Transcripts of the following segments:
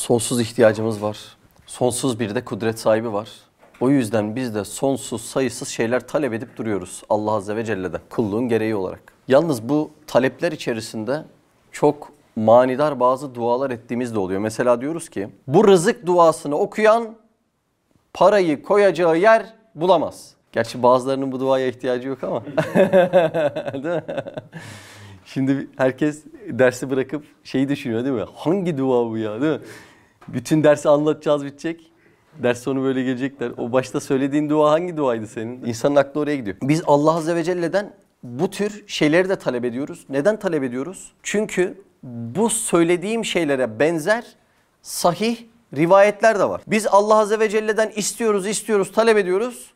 Sonsuz ihtiyacımız var. Sonsuz bir de kudret sahibi var. O yüzden biz de sonsuz sayısız şeyler talep edip duruyoruz Allah Azze ve Celle'den kulluğun gereği olarak. Yalnız bu talepler içerisinde çok manidar bazı dualar ettiğimiz de oluyor. Mesela diyoruz ki bu rızık duasını okuyan parayı koyacağı yer bulamaz. Gerçi bazılarının bu duaya ihtiyacı yok ama. değil mi? Şimdi herkes dersi bırakıp şeyi düşünüyor değil mi? Hangi dua bu ya değil mi? Bütün dersi anlatacağız bitecek. Ders sonu böyle gelecekler. O başta söylediğin dua hangi duaydı senin? İnsanın aklı oraya gidiyor. Biz Allah Azze ve Celle'den bu tür şeyleri de talep ediyoruz. Neden talep ediyoruz? Çünkü bu söylediğim şeylere benzer sahih rivayetler de var. Biz Allah Azze ve Celle'den istiyoruz, istiyoruz, talep ediyoruz.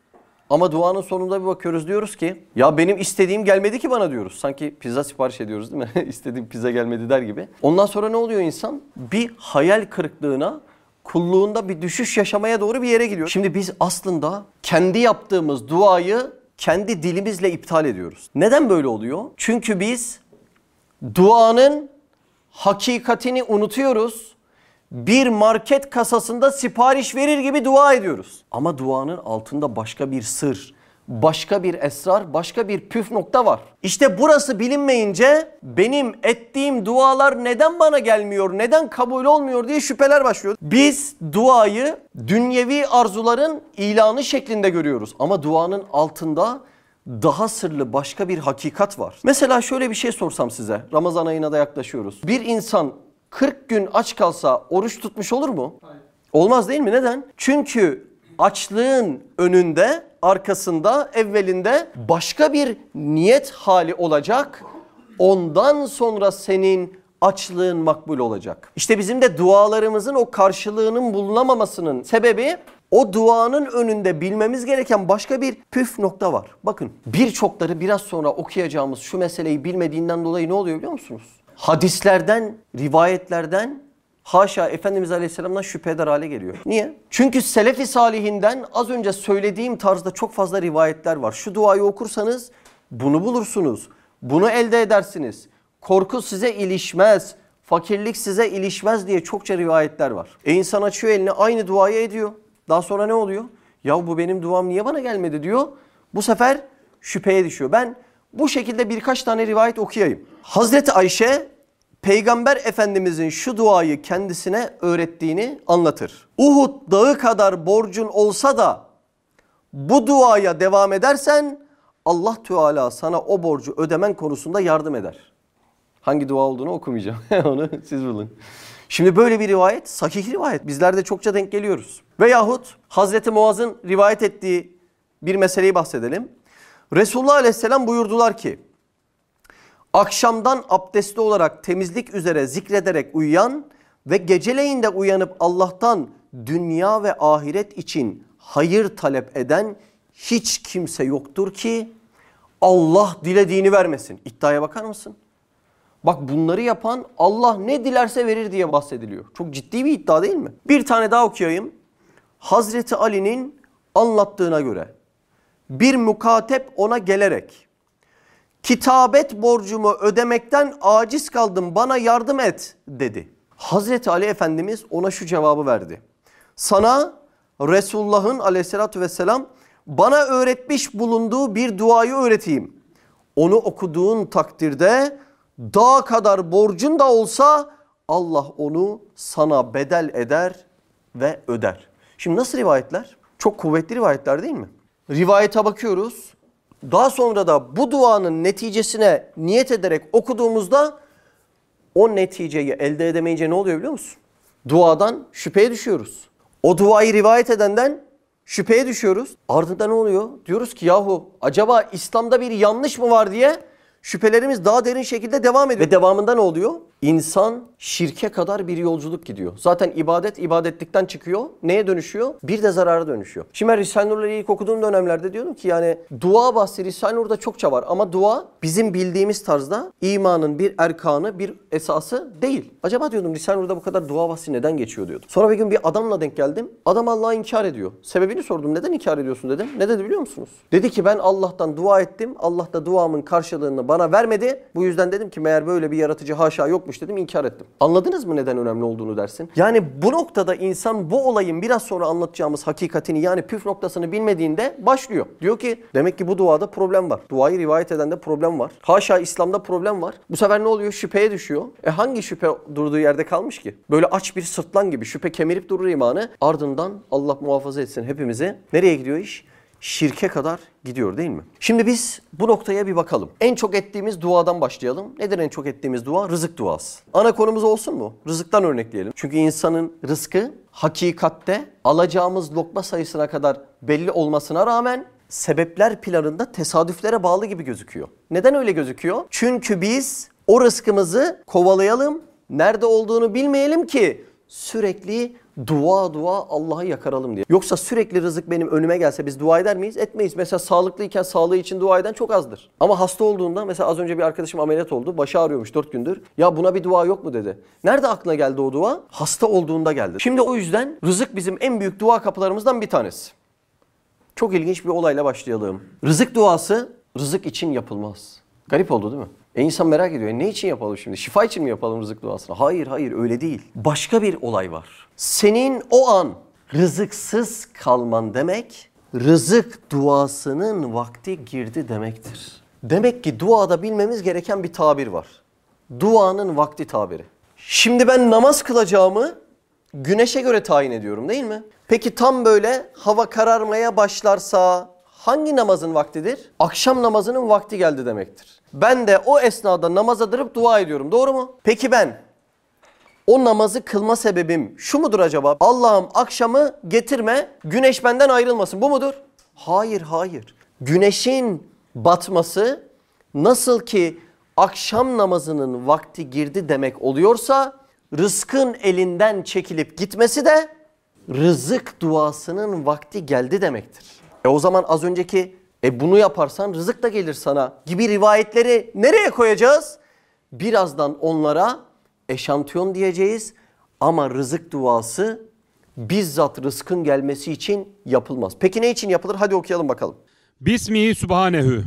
Ama duanın sonunda bir bakıyoruz diyoruz ki ya benim istediğim gelmedi ki bana diyoruz. Sanki pizza sipariş ediyoruz değil mi? İstediğim pizza gelmedi der gibi. Ondan sonra ne oluyor insan? Bir hayal kırıklığına kulluğunda bir düşüş yaşamaya doğru bir yere gidiyor. Şimdi biz aslında kendi yaptığımız duayı kendi dilimizle iptal ediyoruz. Neden böyle oluyor? Çünkü biz duanın hakikatini unutuyoruz. Bir market kasasında sipariş verir gibi dua ediyoruz. Ama duanın altında başka bir sır, başka bir esrar, başka bir püf nokta var. İşte burası bilinmeyince benim ettiğim dualar neden bana gelmiyor, neden kabul olmuyor diye şüpheler başlıyor. Biz duayı dünyevi arzuların ilanı şeklinde görüyoruz. Ama duanın altında daha sırlı başka bir hakikat var. Mesela şöyle bir şey sorsam size. Ramazan ayına da yaklaşıyoruz. Bir insan 40 gün aç kalsa oruç tutmuş olur mu? Hayır. Olmaz değil mi? Neden? Çünkü açlığın önünde, arkasında, evvelinde başka bir niyet hali olacak. Ondan sonra senin açlığın makbul olacak. İşte bizim de dualarımızın o karşılığının bulunamamasının sebebi o duanın önünde bilmemiz gereken başka bir püf nokta var. Bakın birçokları biraz sonra okuyacağımız şu meseleyi bilmediğinden dolayı ne oluyor biliyor musunuz? Hadislerden, rivayetlerden haşa Efendimiz Aleyhisselam'dan şüphe eder hale geliyor. Niye? Çünkü Selefi Salihinden az önce söylediğim tarzda çok fazla rivayetler var. Şu duayı okursanız bunu bulursunuz. Bunu elde edersiniz. Korku size ilişmez. Fakirlik size ilişmez diye çokça rivayetler var. E insan açıyor elini aynı duayı ediyor. Daha sonra ne oluyor? Ya bu benim duam niye bana gelmedi diyor. Bu sefer şüpheye düşüyor. Ben bu şekilde birkaç tane rivayet okuyayım. Hazreti Ayşe Peygamber Efendimizin şu duayı kendisine öğrettiğini anlatır. Uhud dağı kadar borcun olsa da bu duaya devam edersen Allah Teala sana o borcu ödemen konusunda yardım eder. Hangi dua olduğunu okumayacağım. Onu siz bulun. Şimdi böyle bir rivayet sahih rivayet. Bizler de çokça denk geliyoruz. Veyahut Hazreti Muaz'ın rivayet ettiği bir meseleyi bahsedelim. Resulullah Aleyhisselam buyurdular ki akşamdan abdestli olarak temizlik üzere zikrederek uyuyan ve geceleyin de uyanıp Allah'tan dünya ve ahiret için hayır talep eden hiç kimse yoktur ki Allah dilediğini vermesin. İddiaya bakar mısın? Bak bunları yapan Allah ne dilerse verir diye bahsediliyor. Çok ciddi bir iddia değil mi? Bir tane daha okuyayım. Hazreti Ali'nin anlattığına göre bir mukatep ona gelerek kitabet borcumu ödemekten aciz kaldım bana yardım et dedi. Hazreti Ali Efendimiz ona şu cevabı verdi. Sana Resulullah'ın aleyhissalatü vesselam bana öğretmiş bulunduğu bir duayı öğreteyim. Onu okuduğun takdirde dağ kadar borcun da olsa Allah onu sana bedel eder ve öder. Şimdi nasıl rivayetler? Çok kuvvetli rivayetler değil mi? Rivayete bakıyoruz. Daha sonra da bu duanın neticesine niyet ederek okuduğumuzda o neticeyi elde edemeyince ne oluyor biliyor musun? Duadan şüpheye düşüyoruz. O duayı rivayet edenden şüpheye düşüyoruz. Ardından ne oluyor? Diyoruz ki yahu acaba İslam'da bir yanlış mı var diye şüphelerimiz daha derin şekilde devam ediyor. Ve devamında ne oluyor? İnsan şirke kadar bir yolculuk gidiyor. Zaten ibadet ibadetlikten çıkıyor. Neye dönüşüyor? Bir de zarara dönüşüyor. Şimdi ben Risale-i Nur'la ilk okuduğum dönemlerde diyordum ki yani dua bahsi Risale-i Nur'da çokça var. Ama dua bizim bildiğimiz tarzda imanın bir erkanı, bir esası değil. Acaba diyordum Risale-i Nur'da bu kadar dua bahsi neden geçiyor diyordum. Sonra bir gün bir adamla denk geldim. Adam Allah'ı inkar ediyor. Sebebini sordum. Neden inkar ediyorsun dedim. Ne dedi biliyor musunuz? Dedi ki ben Allah'tan dua ettim. Allah da duamın karşılığını bana vermedi. Bu yüzden dedim ki meğer böyle bir yaratıcı haşa yokmuş yokmuş dedim inkar ettim. Anladınız mı neden önemli olduğunu dersin? Yani bu noktada insan bu olayın biraz sonra anlatacağımız hakikatini yani püf noktasını bilmediğinde başlıyor. Diyor ki demek ki bu duada problem var. Duayı rivayet edende problem var. Haşa İslam'da problem var. Bu sefer ne oluyor? Şüpheye düşüyor. E hangi şüphe durduğu yerde kalmış ki? Böyle aç bir sırtlan gibi şüphe kemirip durur imanı. Ardından Allah muhafaza etsin hepimizi. Nereye gidiyor iş? Şirke kadar gidiyor değil mi? Şimdi biz bu noktaya bir bakalım. En çok ettiğimiz duadan başlayalım. Nedir en çok ettiğimiz dua? Rızık duası. Ana konumuz olsun mu? Rızıktan örnekleyelim. Çünkü insanın rızkı hakikatte alacağımız lokma sayısına kadar belli olmasına rağmen sebepler planında tesadüflere bağlı gibi gözüküyor. Neden öyle gözüküyor? Çünkü biz o rızkımızı kovalayalım, nerede olduğunu bilmeyelim ki sürekli dua dua Allah'ı yakaralım diye. Yoksa sürekli rızık benim önüme gelse biz dua eder miyiz? Etmeyiz. Mesela sağlıklıyken sağlığı için dua eden çok azdır. Ama hasta olduğunda mesela az önce bir arkadaşım ameliyat oldu. Başı ağrıyormuş 4 gündür. Ya buna bir dua yok mu dedi. Nerede aklına geldi o dua? Hasta olduğunda geldi. Şimdi o yüzden rızık bizim en büyük dua kapılarımızdan bir tanesi. Çok ilginç bir olayla başlayalım. Rızık duası rızık için yapılmaz. Garip oldu değil mi? E insan merak ediyor. E ne için yapalım şimdi? Şifa için mi yapalım rızık duasını? Hayır hayır öyle değil. Başka bir olay var. Senin o an rızıksız kalman demek rızık duasının vakti girdi demektir. Demek ki duada bilmemiz gereken bir tabir var. Duanın vakti tabiri. Şimdi ben namaz kılacağımı güneşe göre tayin ediyorum değil mi? Peki tam böyle hava kararmaya başlarsa hangi namazın vaktidir? Akşam namazının vakti geldi demektir. Ben de o esnada namaza durup dua ediyorum. Doğru mu? Peki ben o namazı kılma sebebim şu mudur acaba? Allah'ım akşamı getirme, güneş benden ayrılmasın. Bu mudur? Hayır, hayır. Güneşin batması nasıl ki akşam namazının vakti girdi demek oluyorsa rızkın elinden çekilip gitmesi de rızık duasının vakti geldi demektir. E o zaman az önceki e bunu yaparsan rızık da gelir sana gibi rivayetleri nereye koyacağız? Birazdan onlara eşantiyon diyeceğiz ama rızık duası bizzat rızkın gelmesi için yapılmaz. Peki ne için yapılır? Hadi okuyalım bakalım. Bismihi Subhanehu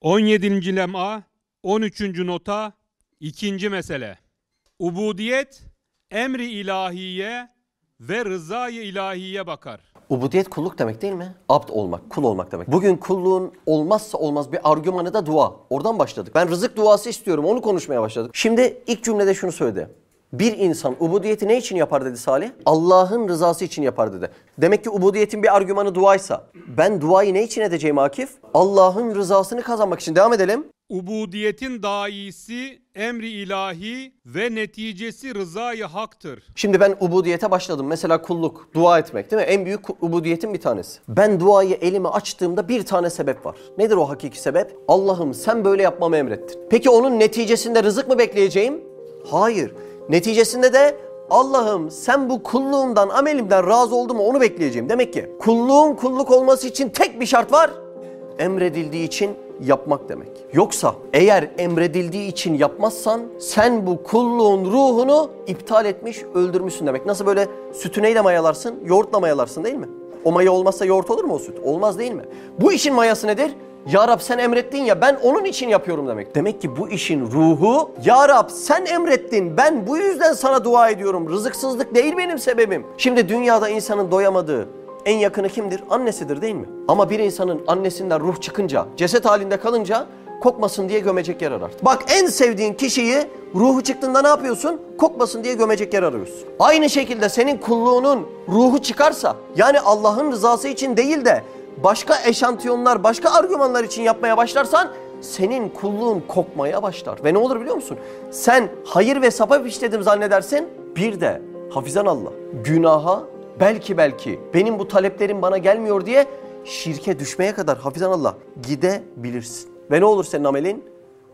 17. lem'a 13. nota 2. mesele Ubudiyet emri ilahiye ve rızayı ilahiye bakar. Ubudiyet kulluk demek değil mi? Abd olmak, kul olmak demek. Bugün kulluğun olmazsa olmaz bir argümanı da dua. Oradan başladık. Ben rızık duası istiyorum. Onu konuşmaya başladık. Şimdi ilk cümlede şunu söyledi. Bir insan ubudiyeti ne için yapar dedi Salih? Allah'ın rızası için yapar dedi. Demek ki ubudiyetin bir argümanı duaysa ben duayı ne için edeceğim Akif? Allah'ın rızasını kazanmak için. Devam edelim. Ubudiyetin daisi emri ilahi ve neticesi rızayı haktır. Şimdi ben ubudiyete başladım. Mesela kulluk, dua etmek değil mi? En büyük ubudiyetin bir tanesi. Ben duayı elime açtığımda bir tane sebep var. Nedir o hakiki sebep? Allah'ım sen böyle yapmamı emrettin. Peki onun neticesinde rızık mı bekleyeceğim? Hayır. Neticesinde de Allah'ım sen bu kulluğumdan, amelimden razı oldun mu onu bekleyeceğim. Demek ki kulluğun kulluk olması için tek bir şart var. Emredildiği için yapmak demek. Yoksa eğer emredildiği için yapmazsan sen bu kulluğun ruhunu iptal etmiş, öldürmüşsün demek. Nasıl böyle sütü neyle mayalarsın? Yoğurtla mayalarsın değil mi? O maya olmazsa yoğurt olur mu o süt? Olmaz değil mi? Bu işin mayası nedir? Ya Rab sen emrettin ya ben onun için yapıyorum demek. Demek ki bu işin ruhu Ya Rab sen emrettin ben bu yüzden sana dua ediyorum. Rızıksızlık değil benim sebebim. Şimdi dünyada insanın doyamadığı en yakını kimdir? Annesidir değil mi? Ama bir insanın annesinden ruh çıkınca, ceset halinde kalınca kokmasın diye gömecek yer arar. Bak en sevdiğin kişiyi ruhu çıktığında ne yapıyorsun? Kokmasın diye gömecek yer arıyorsun. Aynı şekilde senin kulluğunun ruhu çıkarsa yani Allah'ın rızası için değil de başka eşantiyonlar, başka argümanlar için yapmaya başlarsan senin kulluğun kokmaya başlar. Ve ne olur biliyor musun? Sen hayır ve sapap işledim zannedersin. Bir de hafizan Allah günaha belki belki benim bu taleplerim bana gelmiyor diye şirke düşmeye kadar hafizan Allah gidebilirsin. Ve ne olur senin amelin?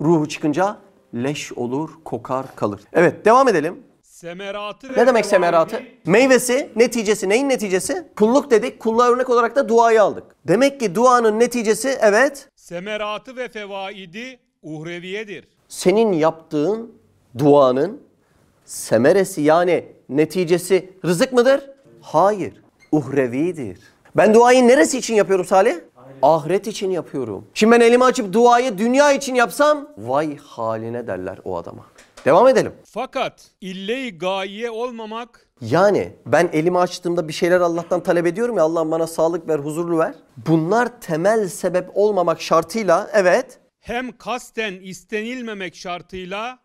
Ruhu çıkınca leş olur, kokar, kalır. Evet devam edelim. Semeratı Ne demek semeratı? Meyvesi, neticesi, neyin neticesi? Kulluk dedik, kulluğa örnek olarak da duayı aldık. Demek ki duanın neticesi evet, Semeratı ve fevaidi uhreviyedir. senin yaptığın duanın semeresi yani neticesi rızık mıdır? Hayır, uhrevidir. Ben duayı neresi için yapıyorum Salih? Ahiret için yapıyorum. Şimdi ben elimi açıp duayı dünya için yapsam vay haline derler o adama. Devam edelim. Fakat ille-i gaye olmamak Yani ben elimi açtığımda bir şeyler Allah'tan talep ediyorum ya Allah'ım bana sağlık ver, huzurlu ver. Bunlar temel sebep olmamak şartıyla evet hem kasten istenilmemek şartıyla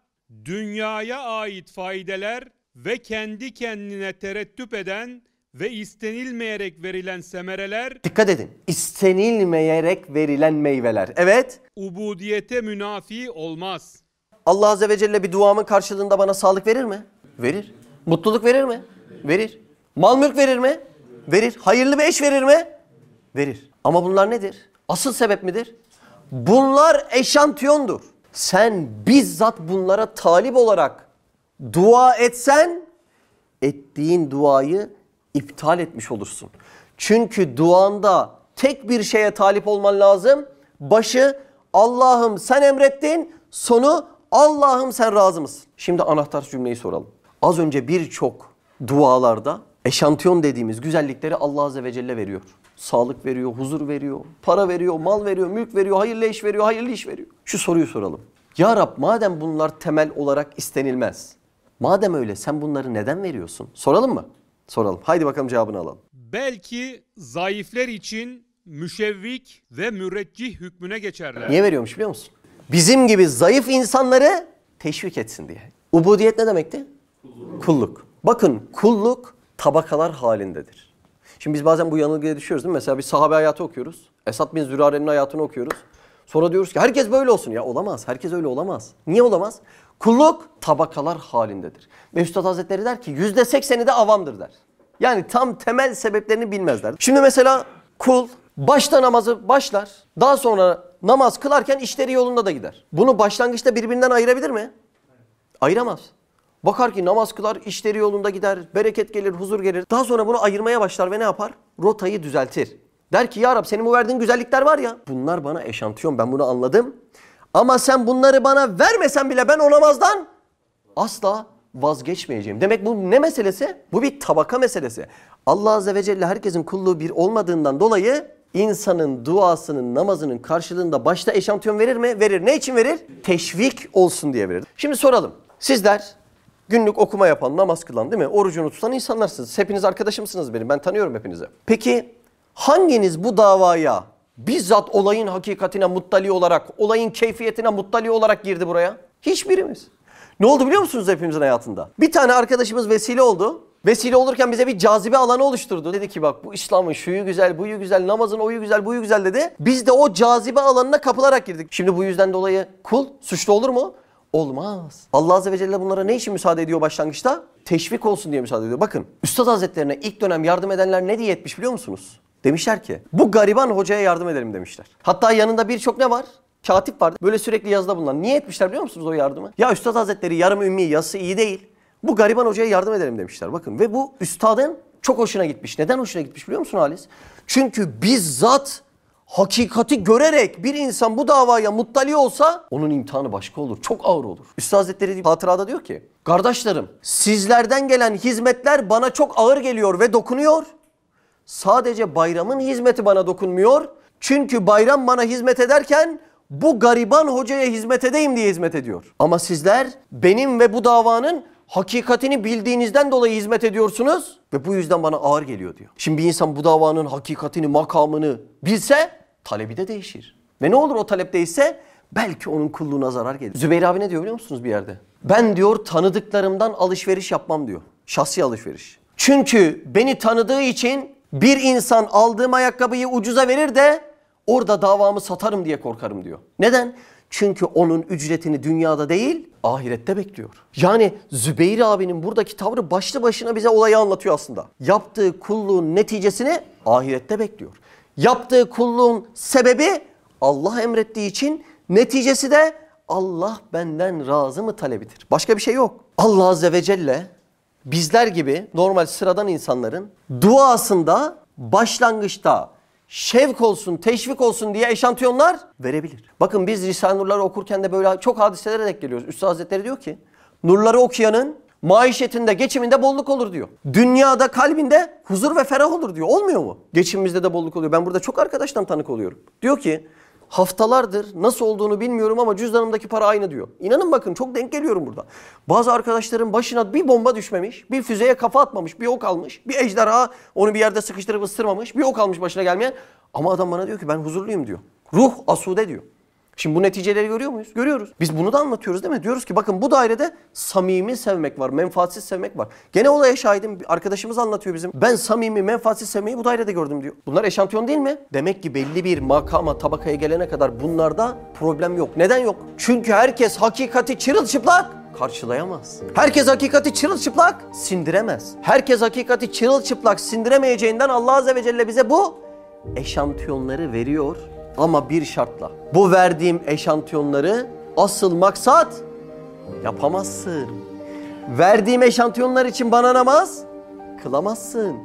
dünyaya ait faydeler ve kendi kendine tereddüt eden ve istenilmeyerek verilen semereler dikkat edin. İstenilmeyerek verilen meyveler. Evet ubudiyete münafi olmaz. Allah Azze ve Celle bir duamın karşılığında bana sağlık verir mi? Verir. Mutluluk verir mi? Verir. Mal mülk verir mi? Verir. Hayırlı bir eş verir mi? Verir. Ama bunlar nedir? Asıl sebep midir? Bunlar eşantiyondur. Sen bizzat bunlara talip olarak dua etsen ettiğin duayı iptal etmiş olursun. Çünkü duanda tek bir şeye talip olman lazım. Başı Allah'ım sen emrettin, sonu Allah'ım sen razı mısın? Şimdi anahtar cümleyi soralım. Az önce birçok dualarda eşantiyon dediğimiz güzellikleri Allah Azze ve Celle veriyor. Sağlık veriyor, huzur veriyor, para veriyor, mal veriyor, mülk veriyor, hayırlı iş veriyor, hayırlı iş veriyor. Şu soruyu soralım. Ya Rab madem bunlar temel olarak istenilmez. Madem öyle sen bunları neden veriyorsun? Soralım mı? Soralım. Haydi bakalım cevabını alalım. Belki zayıfler için müşevvik ve müreccih hükmüne geçerler. Niye veriyormuş biliyor musun? Bizim gibi zayıf insanları teşvik etsin diye. Ubudiyet ne demekti? Kulluk. Bakın kulluk tabakalar halindedir. Şimdi biz bazen bu yanılgıya düşüyoruz değil mi? Mesela bir sahabe hayatı okuyoruz. Esad bin Zürare'nin hayatını okuyoruz. Sonra diyoruz ki herkes böyle olsun. Ya olamaz. Herkes öyle olamaz. Niye olamaz? Kulluk tabakalar halindedir. Ve Üstad Hazretleri der ki yüzde sekseni de avamdır der. Yani tam temel sebeplerini bilmezler. Şimdi mesela kul başta namazı başlar. Daha sonra namaz kılarken işleri yolunda da gider. Bunu başlangıçta birbirinden ayırabilir mi? Ayıramaz. Bakar ki namaz kılar, işleri yolunda gider, bereket gelir, huzur gelir. Daha sonra bunu ayırmaya başlar ve ne yapar? Rotayı düzeltir. Der ki ya Rab senin bu verdiğin güzellikler var ya. Bunlar bana eşantiyon ben bunu anladım. Ama sen bunları bana vermesen bile ben o namazdan asla vazgeçmeyeceğim. Demek bu ne meselesi? Bu bir tabaka meselesi. Allah Azze ve Celle herkesin kulluğu bir olmadığından dolayı insanın duasının, namazının karşılığında başta eşantiyon verir mi? Verir. Ne için verir? Teşvik olsun diye verir. Şimdi soralım. Sizler günlük okuma yapan, namaz kılan değil mi? Orucunu tutan insanlarsınız. Hepiniz arkadaşımsınız benim. Ben tanıyorum hepinizi. Peki hanginiz bu davaya bizzat olayın hakikatine muttali olarak, olayın keyfiyetine muttali olarak girdi buraya? Hiçbirimiz. Ne oldu biliyor musunuz hepimizin hayatında? Bir tane arkadaşımız vesile oldu. Vesile olurken bize bir cazibe alanı oluşturdu. Dedi ki bak bu İslam'ın şuyu güzel, buyu güzel, namazın oyu güzel, buyu güzel dedi. Biz de o cazibe alanına kapılarak girdik. Şimdi bu yüzden dolayı kul suçlu olur mu? Olmaz. Allah Azze ve Celle bunlara ne için müsaade ediyor başlangıçta? Teşvik olsun diye müsaade ediyor. Bakın Üstad Hazretlerine ilk dönem yardım edenler ne diye etmiş biliyor musunuz? Demişler ki bu gariban hocaya yardım edelim demişler. Hatta yanında birçok ne var? Katip vardı. Böyle sürekli yazıda bulunan. Niye etmişler biliyor musunuz o yardımı? Ya Üstad Hazretleri yarım ümmi yazısı iyi değil. Bu gariban hocaya yardım edelim demişler. Bakın ve bu üstadın çok hoşuna gitmiş. Neden hoşuna gitmiş biliyor musun Halis? Çünkü bizzat hakikati görerek bir insan bu davaya muttali olsa onun imtihanı başka olur. Çok ağır olur. Üstad Hazretleri hatırada diyor ki Kardeşlerim sizlerden gelen hizmetler bana çok ağır geliyor ve dokunuyor. Sadece bayramın hizmeti bana dokunmuyor. Çünkü bayram bana hizmet ederken bu gariban hocaya hizmet edeyim diye hizmet ediyor. Ama sizler benim ve bu davanın hakikatini bildiğinizden dolayı hizmet ediyorsunuz ve bu yüzden bana ağır geliyor diyor. Şimdi bir insan bu davanın hakikatini, makamını bilse talebi de değişir. Ve ne olur o talep değişse belki onun kulluğuna zarar gelir. Zübeyir abi ne diyor biliyor musunuz bir yerde? Ben diyor tanıdıklarımdan alışveriş yapmam diyor. Şahsi alışveriş. Çünkü beni tanıdığı için bir insan aldığım ayakkabıyı ucuza verir de orada davamı satarım diye korkarım diyor. Neden? Çünkü onun ücretini dünyada değil ahirette bekliyor. Yani Zübeyir abinin buradaki tavrı başlı başına bize olayı anlatıyor aslında. Yaptığı kulluğun neticesini ahirette bekliyor. Yaptığı kulluğun sebebi Allah emrettiği için neticesi de Allah benden razı mı talebidir. Başka bir şey yok. Allah Azze ve Celle bizler gibi normal sıradan insanların duasında başlangıçta şevk olsun, teşvik olsun diye eşantiyonlar verebilir. Bakın biz Risale-i Nurları okurken de böyle çok hadiselere denk geliyoruz. Üstad Hazretleri diyor ki, nurları okuyanın maişetinde, geçiminde bolluk olur diyor. Dünyada, kalbinde huzur ve ferah olur diyor. Olmuyor mu? Geçimimizde de bolluk oluyor. Ben burada çok arkadaştan tanık oluyorum. Diyor ki, haftalardır nasıl olduğunu bilmiyorum ama cüzdanımdaki para aynı diyor. İnanın bakın çok denk geliyorum burada. Bazı arkadaşların başına bir bomba düşmemiş, bir füzeye kafa atmamış, bir ok almış, bir ejderha onu bir yerde sıkıştırıp ısırmamış, bir ok almış başına gelmeyen. Ama adam bana diyor ki ben huzurluyum diyor. Ruh asude diyor. Şimdi bu neticeleri görüyor muyuz? Görüyoruz. Biz bunu da anlatıyoruz değil mi? Diyoruz ki bakın bu dairede samimi sevmek var, menfaatsiz sevmek var. Gene olaya şahidim. Bir Arkadaşımız anlatıyor bizim. Ben samimi, menfaatsiz sevmeyi bu dairede gördüm diyor. Bunlar eşantiyon değil mi? Demek ki belli bir makama, tabakaya gelene kadar bunlarda problem yok. Neden yok? Çünkü herkes hakikati çırılçıplak karşılayamaz. Herkes hakikati çırılçıplak sindiremez. Herkes hakikati çırılçıplak sindiremeyeceğinden Allah Azze ve Celle bize bu eşantiyonları veriyor ama bir şartla. Bu verdiğim eşantiyonları asıl maksat yapamazsın. Verdiğim eşantiyonlar için bana namaz kılamazsın.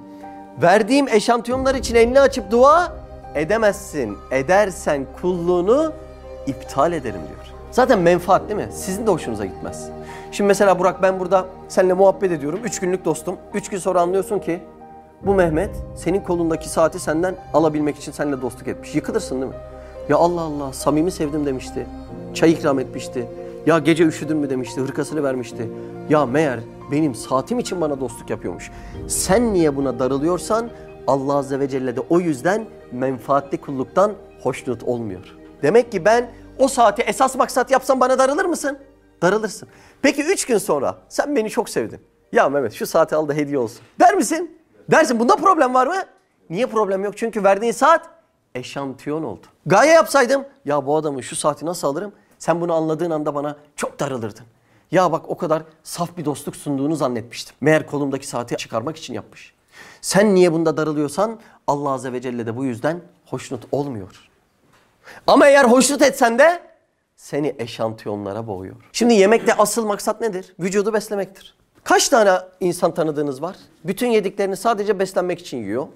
Verdiğim eşantiyonlar için elini açıp dua edemezsin. Edersen kulluğunu iptal ederim diyor. Zaten menfaat değil mi? Sizin de hoşunuza gitmez. Şimdi mesela Burak ben burada seninle muhabbet ediyorum. Üç günlük dostum. Üç gün sonra anlıyorsun ki bu Mehmet senin kolundaki saati senden alabilmek için seninle dostluk etmiş. Yıkılırsın değil mi? Ya Allah Allah samimi sevdim demişti. Çay ikram etmişti. Ya gece üşüdün mü demişti. Hırkasını vermişti. Ya meğer benim saatim için bana dostluk yapıyormuş. Sen niye buna darılıyorsan Allah Azze ve Celle de o yüzden menfaatli kulluktan hoşnut olmuyor. Demek ki ben o saati esas maksat yapsam bana darılır mısın? Darılırsın. Peki üç gün sonra sen beni çok sevdin. Ya Mehmet şu saati al da hediye olsun. Der misin? Dersin bunda problem var mı? Niye problem yok? Çünkü verdiğin saat eşantiyon oldu. Gaye yapsaydım ya bu adamın şu saati nasıl alırım? Sen bunu anladığın anda bana çok darılırdın. Ya bak o kadar saf bir dostluk sunduğunu zannetmiştim. Meğer kolumdaki saati çıkarmak için yapmış. Sen niye bunda darılıyorsan Allah Azze ve Celle de bu yüzden hoşnut olmuyor. Ama eğer hoşnut etsen de seni eşantiyonlara boğuyor. Şimdi yemekte asıl maksat nedir? Vücudu beslemektir. Kaç tane insan tanıdığınız var? Bütün yediklerini sadece beslenmek için yiyor.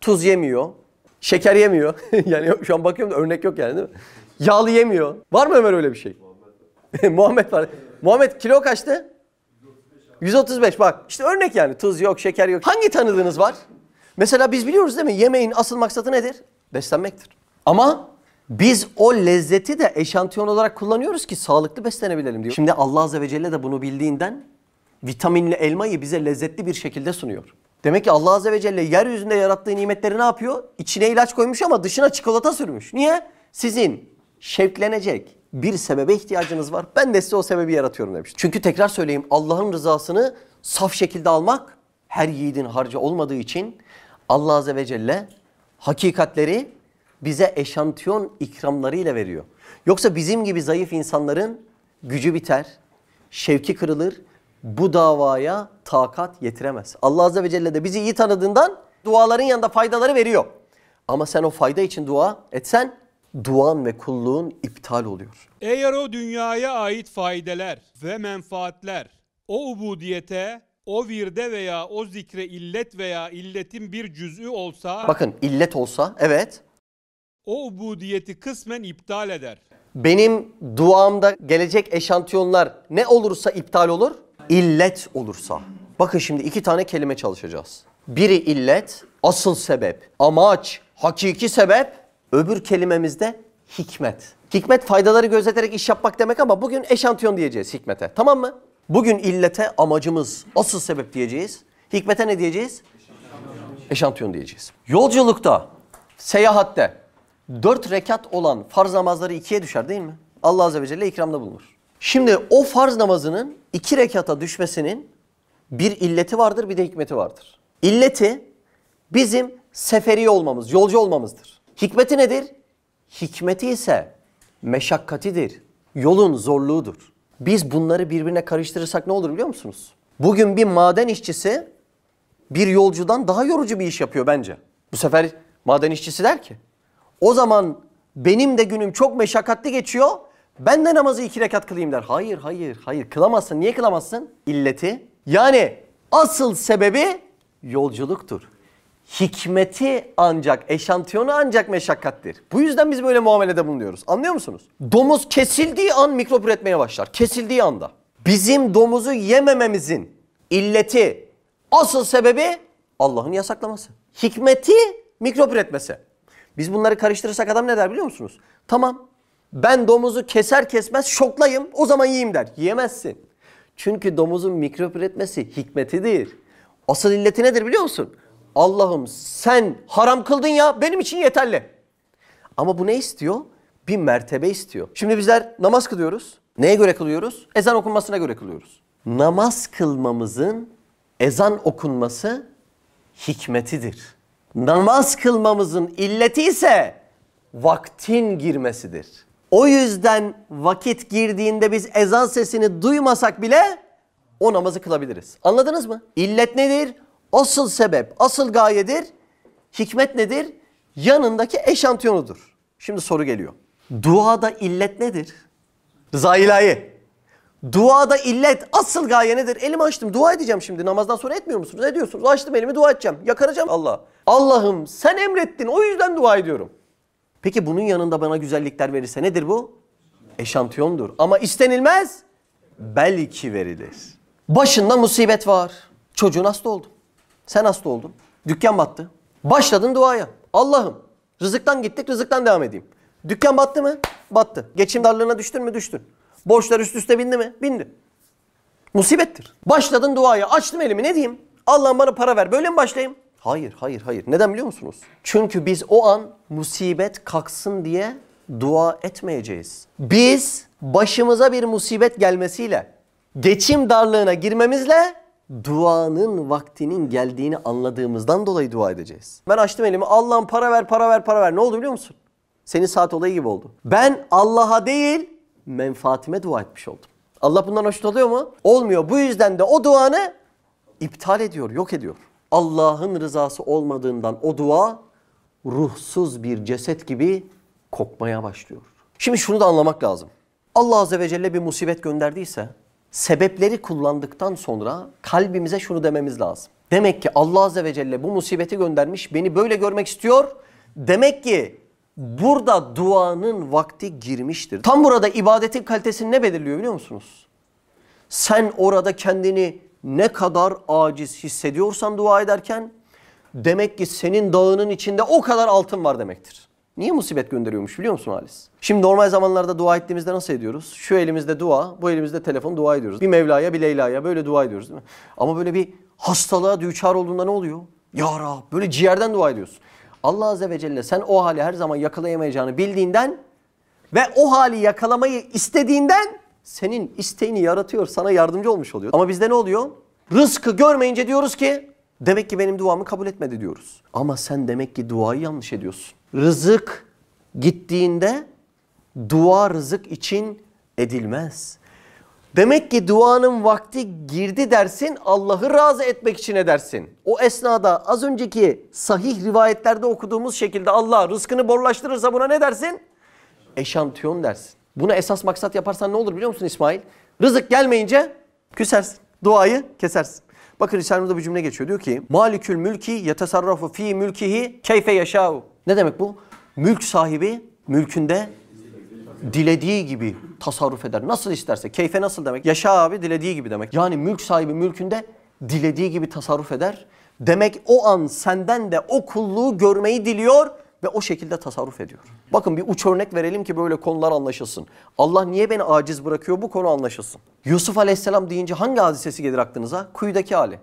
Tuz yemiyor. Şeker yemiyor. yani şu an bakıyorum da örnek yok yani değil mi? Yağlı yemiyor. Var mı Ömer öyle bir şey? Muhammed var. Muhammed kilo kaçtı? 135 bak işte örnek yani tuz yok şeker yok. Hangi tanıdığınız var? Mesela biz biliyoruz değil mi yemeğin asıl maksadı nedir? Beslenmektir. Ama biz o lezzeti de eşantiyon olarak kullanıyoruz ki sağlıklı beslenebilelim diyor. Şimdi Allah Azze ve Celle de bunu bildiğinden vitaminli elmayı bize lezzetli bir şekilde sunuyor. Demek ki Allah Azze ve Celle yeryüzünde yarattığı nimetleri ne yapıyor? İçine ilaç koymuş ama dışına çikolata sürmüş. Niye? Sizin şevklenecek bir sebebe ihtiyacınız var. Ben de size o sebebi yaratıyorum demiş. Çünkü tekrar söyleyeyim Allah'ın rızasını saf şekilde almak her yiğidin harcı olmadığı için Allah Azze ve Celle hakikatleri bize eşantiyon ikramlarıyla veriyor. Yoksa bizim gibi zayıf insanların gücü biter, şevki kırılır, bu davaya takat yetiremez. Allah Azze ve Celle de bizi iyi tanıdığından duaların yanında faydaları veriyor. Ama sen o fayda için dua etsen duan ve kulluğun iptal oluyor. Eğer o dünyaya ait faydeler ve menfaatler o ubudiyete, o virde veya o zikre illet veya illetin bir cüz'ü olsa Bakın illet olsa evet o ubudiyeti kısmen iptal eder. benim duamda gelecek eşantiyonlar ne olursa iptal olur? İllet olursa. Bakın şimdi iki tane kelime çalışacağız. Biri illet, asıl sebep, amaç, hakiki sebep. Öbür kelimemizde hikmet. Hikmet faydaları gözeterek iş yapmak demek ama bugün eşantiyon diyeceğiz hikmete. Tamam mı? Bugün illete amacımız, asıl sebep diyeceğiz. Hikmete ne diyeceğiz? Eşantiyon diyeceğiz. Yolculukta, seyahatte dört rekat olan farz namazları ikiye düşer değil mi? Allah Azze ve Celle ikramda bulunur. Şimdi o farz namazının iki rekata düşmesinin bir illeti vardır bir de hikmeti vardır. İlleti bizim seferi olmamız, yolcu olmamızdır. Hikmeti nedir? Hikmeti ise meşakkatidir. Yolun zorluğudur. Biz bunları birbirine karıştırırsak ne olur biliyor musunuz? Bugün bir maden işçisi bir yolcudan daha yorucu bir iş yapıyor bence. Bu sefer maden işçisi der ki o zaman benim de günüm çok meşakkatli geçiyor. Ben de namazı iki rekat kılayım der. Hayır, hayır, hayır. Kılamazsın. Niye kılamazsın? İlleti. Yani asıl sebebi yolculuktur. Hikmeti ancak, eşantiyonu ancak meşakkattir. Bu yüzden biz böyle muamelede bulunuyoruz. Anlıyor musunuz? Domuz kesildiği an mikrop üretmeye başlar. Kesildiği anda. Bizim domuzu yemememizin illeti, asıl sebebi Allah'ın yasaklaması. Hikmeti mikrop üretmesi. Biz bunları karıştırırsak adam ne der biliyor musunuz? Tamam ben domuzu keser kesmez şoklayayım o zaman yiyeyim der. Yiyemezsin. Çünkü domuzun mikrop üretmesi hikmetidir. Asıl illeti nedir biliyor musun? Allah'ım sen haram kıldın ya benim için yeterli. Ama bu ne istiyor? Bir mertebe istiyor. Şimdi bizler namaz kılıyoruz. Neye göre kılıyoruz? Ezan okunmasına göre kılıyoruz. Namaz kılmamızın ezan okunması hikmetidir. Namaz kılmamızın illeti ise vaktin girmesidir. O yüzden vakit girdiğinde biz ezan sesini duymasak bile o namazı kılabiliriz. Anladınız mı? İllet nedir? Asıl sebep, asıl gayedir. Hikmet nedir? Yanındaki eşantiyonudur. Şimdi soru geliyor. Duada illet nedir? Rıza ilahi. Duada illet, asıl gaye nedir? Elimi açtım, dua edeceğim şimdi. Namazdan sonra etmiyor musunuz? Ediyorsunuz. Açtım elimi, dua edeceğim. Yakaracağım Allah. Allah'ım sen emrettin, o yüzden dua ediyorum. Peki bunun yanında bana güzellikler verirse nedir bu? Eşantiyondur. Ama istenilmez, belki verilir. Başında musibet var. Çocuğun hasta oldu. Sen hasta oldun. Dükkan battı. Başladın duaya. Allah'ım rızıktan gittik, rızıktan devam edeyim. Dükkan battı mı? Battı. Geçim darlığına düştün mü? Düştün. Borçlar üst üste bindi mi? Bindi. Musibettir. Başladın duaya. Açtım elimi ne diyeyim? Allah'ım bana para ver. Böyle mi başlayayım? Hayır, hayır, hayır. Neden biliyor musunuz? Çünkü biz o an musibet kalksın diye dua etmeyeceğiz. Biz başımıza bir musibet gelmesiyle, geçim darlığına girmemizle duanın vaktinin geldiğini anladığımızdan dolayı dua edeceğiz. Ben açtım elimi. Allah'ım para ver, para ver, para ver. Ne oldu biliyor musun? Senin saat olayı gibi oldu. Ben Allah'a değil, menfaatime dua etmiş oldum. Allah bundan hoşnut oluyor mu? Olmuyor. Bu yüzden de o duanı iptal ediyor, yok ediyor. Allah'ın rızası olmadığından o dua ruhsuz bir ceset gibi kokmaya başlıyor. Şimdi şunu da anlamak lazım. Allah Azze ve Celle bir musibet gönderdiyse sebepleri kullandıktan sonra kalbimize şunu dememiz lazım. Demek ki Allah Azze ve Celle bu musibeti göndermiş, beni böyle görmek istiyor. Demek ki burada duanın vakti girmiştir. Tam burada ibadetin kalitesini ne belirliyor biliyor musunuz? Sen orada kendini ne kadar aciz hissediyorsan dua ederken demek ki senin dağının içinde o kadar altın var demektir. Niye musibet gönderiyormuş biliyor musun Halis? Şimdi normal zamanlarda dua ettiğimizde nasıl ediyoruz? Şu elimizde dua, bu elimizde telefon dua ediyoruz. Bir Mevla'ya bir Leyla'ya böyle dua ediyoruz değil mi? Ama böyle bir hastalığa düçar olduğunda ne oluyor? Ya Rab böyle ciğerden dua ediyorsun. Allah Azze ve Celle sen o hali her zaman yakalayamayacağını bildiğinden ve o hali yakalamayı istediğinden senin isteğini yaratıyor, sana yardımcı olmuş oluyor. Ama bizde ne oluyor? Rızkı görmeyince diyoruz ki demek ki benim duamı kabul etmedi diyoruz. Ama sen demek ki duayı yanlış ediyorsun. Rızık gittiğinde dua rızık için edilmez. Demek ki duanın vakti girdi dersin, Allah'ı razı etmek için edersin. O esnada az önceki sahih rivayetlerde okuduğumuz şekilde Allah rızkını borlaştırırsa buna ne dersin? Eşantiyon dersin. Buna esas maksat yaparsan ne olur biliyor musun İsmail? Rızık gelmeyince küsersin. Duayı kesersin. Bakın Risale'mizde bir cümle geçiyor. Diyor ki Malikül mülki yetesarrafu fi mülkihi keyfe yaşau. Ne demek bu? Mülk sahibi mülkünde dilediği gibi tasarruf eder. Nasıl isterse. Keyfe nasıl demek? Yaşa abi dilediği gibi demek. Yani mülk sahibi mülkünde dilediği gibi tasarruf eder. Demek o an senden de o kulluğu görmeyi diliyor ve o şekilde tasarruf ediyor. Bakın bir uç örnek verelim ki böyle konular anlaşılsın. Allah niye beni aciz bırakıyor bu konu anlaşılsın. Yusuf Aleyhisselam deyince hangi hadisesi gelir aklınıza? Kuyudaki hali.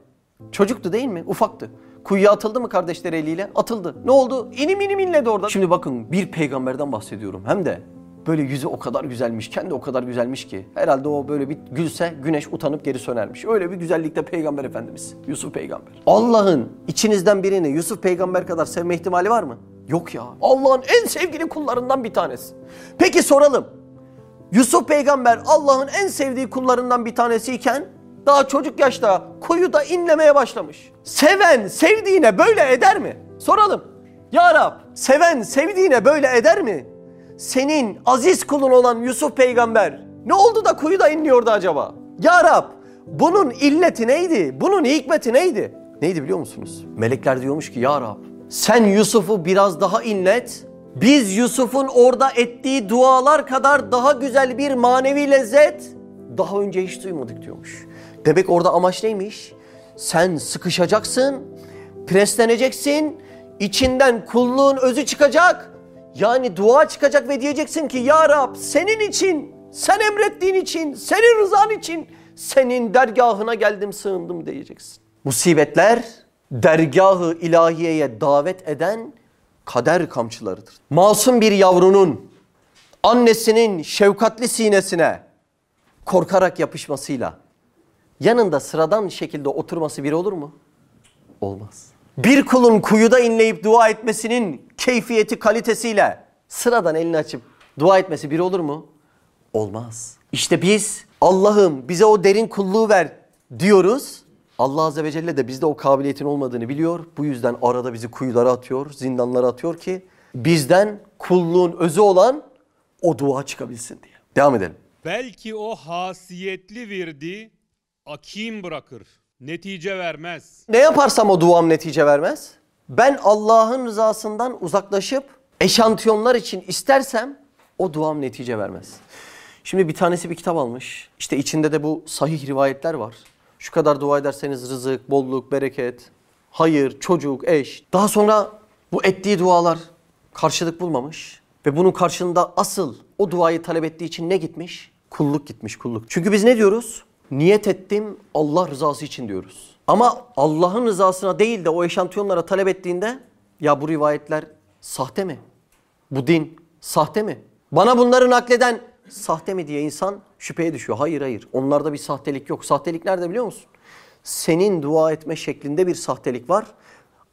Çocuktu değil mi? Ufaktı. Kuyuya atıldı mı kardeşleri eliyle? Atıldı. Ne oldu? İnim inim inledi orada. Şimdi bakın bir peygamberden bahsediyorum. Hem de böyle yüzü o kadar güzelmiş, kendi o kadar güzelmiş ki. Herhalde o böyle bir gülse güneş utanıp geri sönermiş. Öyle bir güzellikte peygamber efendimiz. Yusuf peygamber. Allah'ın içinizden birini Yusuf peygamber kadar sevme ihtimali var mı? Yok ya. Allah'ın en sevgili kullarından bir tanesi. Peki soralım. Yusuf peygamber Allah'ın en sevdiği kullarından bir tanesiyken daha çocuk yaşta kuyuda inlemeye başlamış. Seven sevdiğine böyle eder mi? Soralım. Ya Rab seven sevdiğine böyle eder mi? Senin aziz kulun olan Yusuf peygamber ne oldu da kuyuda inliyordu acaba? Ya Rab bunun illeti neydi? Bunun hikmeti neydi? Neydi biliyor musunuz? Melekler diyormuş ki ya Rab sen Yusuf'u biraz daha inlet. Biz Yusuf'un orada ettiği dualar kadar daha güzel bir manevi lezzet daha önce hiç duymadık diyormuş. Demek orada amaç neymiş? Sen sıkışacaksın, presleneceksin, içinden kulluğun özü çıkacak. Yani dua çıkacak ve diyeceksin ki Ya Rab senin için, sen emrettiğin için, senin rızan için, senin dergahına geldim sığındım diyeceksin. Musibetler dergahı ilahiyeye davet eden kader kamçılarıdır. Masum bir yavrunun annesinin şefkatli sinesine korkarak yapışmasıyla yanında sıradan şekilde oturması bir olur mu? Olmaz. Bir kulun kuyuda inleyip dua etmesinin keyfiyeti kalitesiyle sıradan elini açıp dua etmesi bir olur mu? Olmaz. İşte biz Allah'ım bize o derin kulluğu ver diyoruz. Allah Azze ve Celle de bizde o kabiliyetin olmadığını biliyor. Bu yüzden arada bizi kuyulara atıyor, zindanlara atıyor ki bizden kulluğun özü olan o dua çıkabilsin diye. Devam edelim. Belki o hasiyetli virdi akim bırakır. Netice vermez. Ne yaparsam o duam netice vermez. Ben Allah'ın rızasından uzaklaşıp eşantiyonlar için istersem o duam netice vermez. Şimdi bir tanesi bir kitap almış. İşte içinde de bu sahih rivayetler var. Şu kadar dua ederseniz rızık, bolluk, bereket, hayır, çocuk, eş. Daha sonra bu ettiği dualar karşılık bulmamış. Ve bunun karşılığında asıl o duayı talep ettiği için ne gitmiş? Kulluk gitmiş, kulluk. Çünkü biz ne diyoruz? Niyet ettim Allah rızası için diyoruz. Ama Allah'ın rızasına değil de o eşantiyonlara talep ettiğinde ya bu rivayetler sahte mi? Bu din sahte mi? Bana bunları nakleden sahte mi diye insan şüpheye düşüyor. Hayır hayır onlarda bir sahtelik yok. Sahtelik nerede biliyor musun? Senin dua etme şeklinde bir sahtelik var.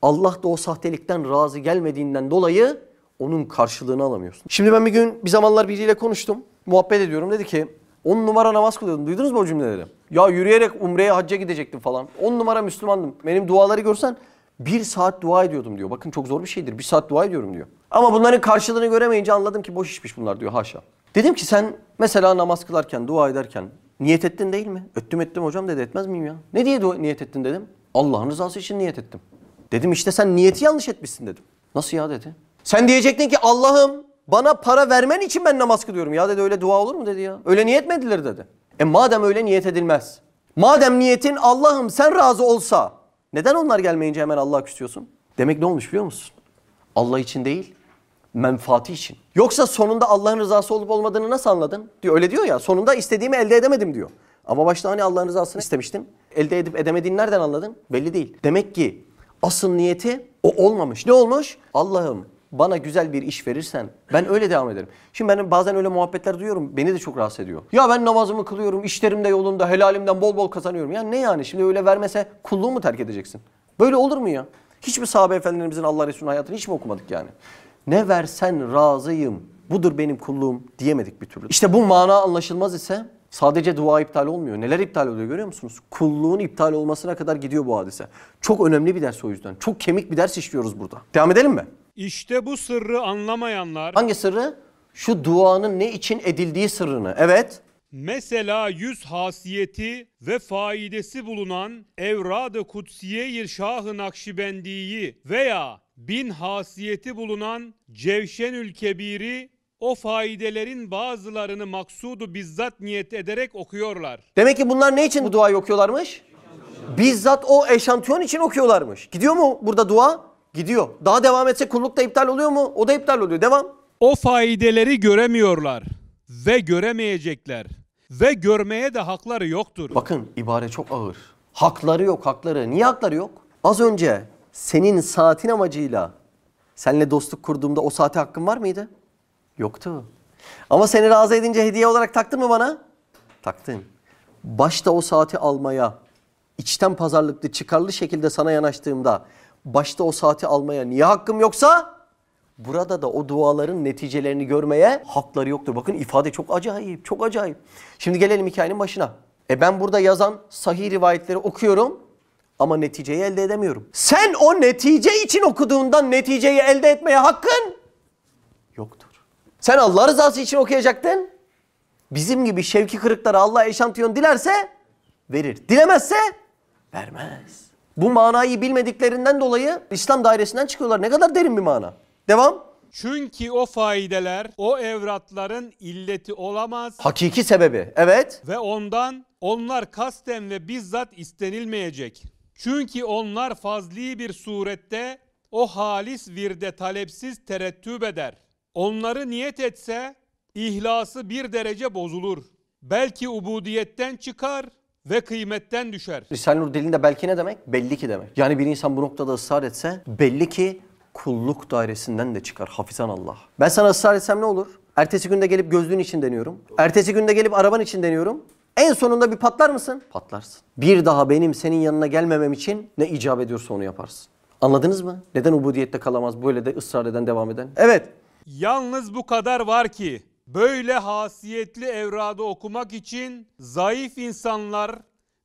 Allah da o sahtelikten razı gelmediğinden dolayı onun karşılığını alamıyorsun. Şimdi ben bir gün bir zamanlar biriyle konuştum. Muhabbet ediyorum. Dedi ki 10 numara namaz kılıyordum. Duydunuz mu o cümleleri? Ya yürüyerek umreye hacca gidecektim falan. 10 numara Müslümandım. Benim duaları görsen bir saat dua ediyordum diyor. Bakın çok zor bir şeydir. Bir saat dua ediyorum diyor. Ama bunların karşılığını göremeyince anladım ki boş işmiş bunlar diyor haşa. Dedim ki sen mesela namaz kılarken, dua ederken niyet ettin değil mi? Öttüm ettim hocam dedi etmez miyim ya? Ne diye dua- niyet ettin dedim. Allah'ın rızası için niyet ettim. Dedim işte sen niyeti yanlış etmişsin dedim. Nasıl ya dedi. Sen diyecektin ki Allah'ım bana para vermen için ben namaz kılıyorum. Ya dedi öyle dua olur mu dedi ya. Öyle niyet mi edilir dedi. E madem öyle niyet edilmez. Madem niyetin Allah'ım sen razı olsa neden onlar gelmeyince hemen Allah'a küsüyorsun? Demek ne olmuş biliyor musun? Allah için değil, menfaati için. Yoksa sonunda Allah'ın rızası olup olmadığını nasıl anladın? Diyor öyle diyor ya. Sonunda istediğimi elde edemedim diyor. Ama başta hani Allah'ın rızasını istemiştin. Elde edip edemediğini nereden anladın? Belli değil. Demek ki asıl niyeti o olmamış. Ne olmuş? Allah'ım bana güzel bir iş verirsen ben öyle devam ederim. Şimdi ben bazen öyle muhabbetler duyuyorum. Beni de çok rahatsız ediyor. Ya ben namazımı kılıyorum, işlerim de yolunda, helalimden bol bol kazanıyorum. Ya ne yani? Şimdi öyle vermese kulluğu mu terk edeceksin? Böyle olur mu ya? Hiçbir sahabe efendilerimizin Allah Resulü'nün hayatını hiç mi okumadık yani? Ne versen razıyım. Budur benim kulluğum diyemedik bir türlü. İşte bu mana anlaşılmaz ise sadece dua iptal olmuyor. Neler iptal oluyor görüyor musunuz? Kulluğun iptal olmasına kadar gidiyor bu hadise. Çok önemli bir ders o yüzden. Çok kemik bir ders işliyoruz burada. Devam edelim mi? İşte bu sırrı anlamayanlar Hangi sırrı? Şu duanın ne için edildiği sırrını. Evet. Mesela yüz hasiyeti ve faidesi bulunan Evrad-ı Kutsiye-i Şah-ı Nakşibendi'yi veya bin hasiyeti bulunan Cevşenül Kebir'i o faidelerin bazılarını maksudu bizzat niyet ederek okuyorlar. Demek ki bunlar ne için bu duayı okuyorlarmış? Bizzat o eşantiyon için okuyorlarmış. Gidiyor mu burada dua? Gidiyor. Daha devam etse kulluk da iptal oluyor mu? O da iptal oluyor. Devam. O faideleri göremiyorlar ve göremeyecekler ve görmeye de hakları yoktur. Bakın ibare çok ağır. Hakları yok hakları. Niye hakları yok? Az önce senin saatin amacıyla seninle dostluk kurduğumda o saate hakkın var mıydı? Yoktu. Ama seni razı edince hediye olarak taktın mı bana? Taktın. Başta o saati almaya, içten pazarlıklı, çıkarlı şekilde sana yanaştığımda başta o saati almaya niye hakkım yoksa burada da o duaların neticelerini görmeye hakları yoktur. Bakın ifade çok acayip, çok acayip. Şimdi gelelim hikayenin başına. E ben burada yazan sahih rivayetleri okuyorum ama neticeyi elde edemiyorum. Sen o netice için okuduğundan neticeyi elde etmeye hakkın yoktur. Sen Allah rızası için okuyacaktın. Bizim gibi şevki kırıklara Allah eşantiyon dilerse verir. Dilemezse vermez. Bu manayı bilmediklerinden dolayı İslam dairesinden çıkıyorlar. Ne kadar derin bir mana. Devam. Çünkü o faideler o evratların illeti olamaz Hakiki sebebi. Evet. ve ondan onlar kasten ve bizzat istenilmeyecek. Çünkü onlar fazli bir surette o halis virde talepsiz terettüp eder. Onları niyet etse ihlası bir derece bozulur. Belki ubudiyetten çıkar ve kıymetten düşer. Risale-i Nur dilinde belki ne demek? Belli ki demek. Yani bir insan bu noktada ısrar etse belli ki kulluk dairesinden de çıkar. Hafizan Allah. Ben sana ısrar etsem ne olur? Ertesi günde gelip gözlüğün için deniyorum. Ertesi günde gelip araban için deniyorum. En sonunda bir patlar mısın? Patlarsın. Bir daha benim senin yanına gelmemem için ne icap ediyorsa onu yaparsın. Anladınız mı? Neden ubudiyette kalamaz böyle de ısrar eden devam eden? Evet. Yalnız bu kadar var ki böyle hasiyetli evradı okumak için zayıf insanlar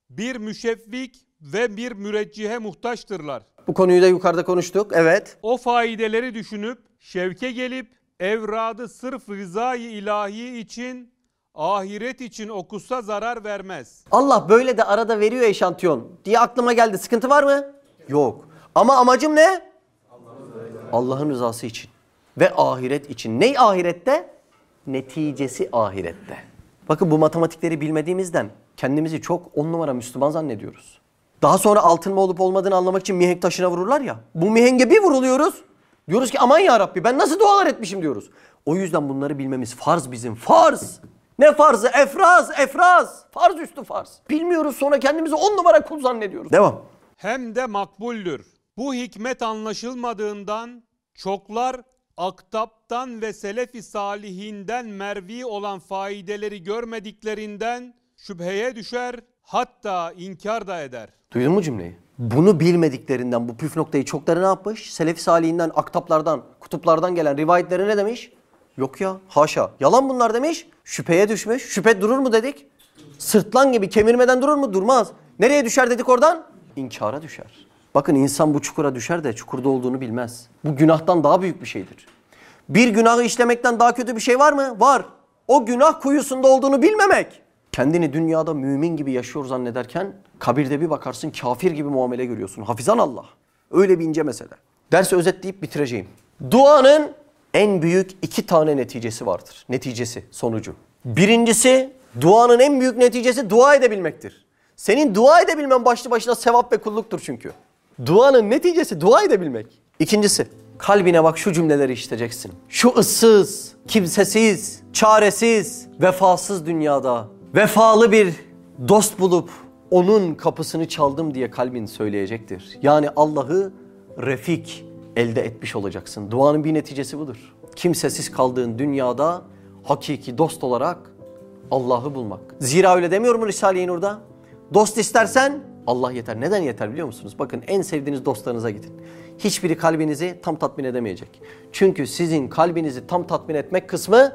bir müşeffik ve bir müreccihe muhtaçtırlar. Bu konuyu da yukarıda konuştuk. Evet. O faydeleri düşünüp şevke gelip evradı sırf rızayı ilahi için ahiret için okusa zarar vermez. Allah böyle de arada veriyor eşantiyon diye aklıma geldi. Sıkıntı var mı? Yok. Ama amacım ne? Allah'ın rızası için ve ahiret için. Ney ahirette? Neticesi ahirette. Bakın bu matematikleri bilmediğimizden kendimizi çok on numara Müslüman zannediyoruz. Daha sonra altın mı olup olmadığını anlamak için mihenk taşına vururlar ya. Bu mihenge bir vuruluyoruz. Diyoruz ki aman ya Rabbi ben nasıl dualar etmişim diyoruz. O yüzden bunları bilmemiz farz bizim. Farz. Ne farzı? Efraz, efraz. Farz üstü farz. Bilmiyoruz sonra kendimizi on numara kul zannediyoruz. Devam. Hem de makbuldür. Bu hikmet anlaşılmadığından çoklar aktaptan ve selefi salihinden mervi olan faideleri görmediklerinden şüpheye düşer hatta inkar da eder. Duydun mu cümleyi? Bunu bilmediklerinden bu püf noktayı çokları ne yapmış? Selef salihinden, aktaplardan, kutuplardan gelen rivayetlere ne demiş? Yok ya haşa. Yalan bunlar demiş. Şüpheye düşmüş. Şüphe durur mu dedik? Sırtlan gibi kemirmeden durur mu? Durmaz. Nereye düşer dedik oradan? İnkara düşer. Bakın insan bu çukura düşer de çukurda olduğunu bilmez. Bu günahtan daha büyük bir şeydir. Bir günahı işlemekten daha kötü bir şey var mı? Var. O günah kuyusunda olduğunu bilmemek. Kendini dünyada mümin gibi yaşıyor zannederken kabirde bir bakarsın kafir gibi muamele görüyorsun. Hafizan Allah. Öyle bir ince mesele. Dersi özetleyip bitireceğim. Duanın en büyük iki tane neticesi vardır. Neticesi, sonucu. Birincisi duanın en büyük neticesi dua edebilmektir. Senin dua edebilmen başlı başına sevap ve kulluktur çünkü. Duanın neticesi dua edebilmek. İkincisi kalbine bak şu cümleleri işiteceksin. Şu ıssız, kimsesiz, çaresiz, vefasız dünyada vefalı bir dost bulup onun kapısını çaldım diye kalbin söyleyecektir. Yani Allah'ı refik elde etmiş olacaksın. Duanın bir neticesi budur. Kimsesiz kaldığın dünyada hakiki dost olarak Allah'ı bulmak. Zira öyle demiyor mu Risale-i Nur'da? Dost istersen Allah yeter. Neden yeter biliyor musunuz? Bakın en sevdiğiniz dostlarınıza gidin. Hiçbiri kalbinizi tam tatmin edemeyecek. Çünkü sizin kalbinizi tam tatmin etmek kısmı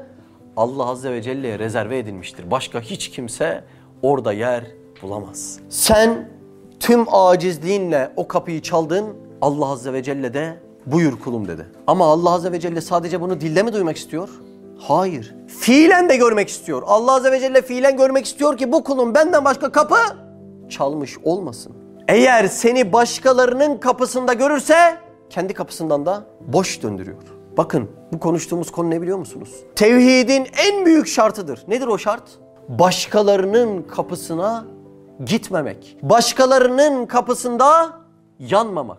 Allah Azze ve Celle'ye rezerve edilmiştir. Başka hiç kimse orada yer bulamaz. Sen tüm acizliğinle o kapıyı çaldın. Allah Azze ve Celle de buyur kulum dedi. Ama Allah Azze ve Celle sadece bunu dilde mi duymak istiyor? Hayır. Fiilen de görmek istiyor. Allah Azze ve Celle fiilen görmek istiyor ki bu kulum benden başka kapı çalmış olmasın. Eğer seni başkalarının kapısında görürse kendi kapısından da boş döndürüyor. Bakın bu konuştuğumuz konu ne biliyor musunuz? Tevhidin en büyük şartıdır. Nedir o şart? Başkalarının kapısına gitmemek. Başkalarının kapısında yanmamak.